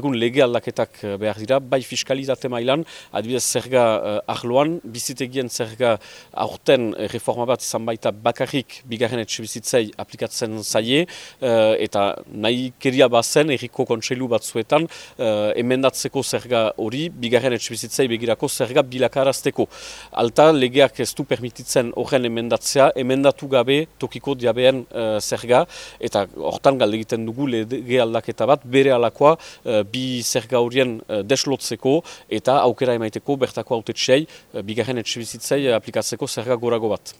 egun lege aldaketak behar dira, bai fiskalitate mailan, adibidez zerga uh, arloan, bizitegien zerga aurten reforma bat izan baita bakarrik bigarren etxe bizitzei aplikatzen zaie, eta nahi keria bazen erriko kontseilu batzuetan uh, emendatzeko zerga hori, bigarren etxe bizitzei begirako zerga bilakarazteko. Alta legeak ez du permititzen horren emendatzea, emendatu gabe tokiko diabeen uh, zerga, eta hortan galde egiten dugu lege aldaketa bat, bere alakoa uh, bi zerga horien uh, deslotzeko, eta aukera emaiteko bertako autetxei, uh, bigarren etxe bizitzei aplikatzeko zerga gorago bat.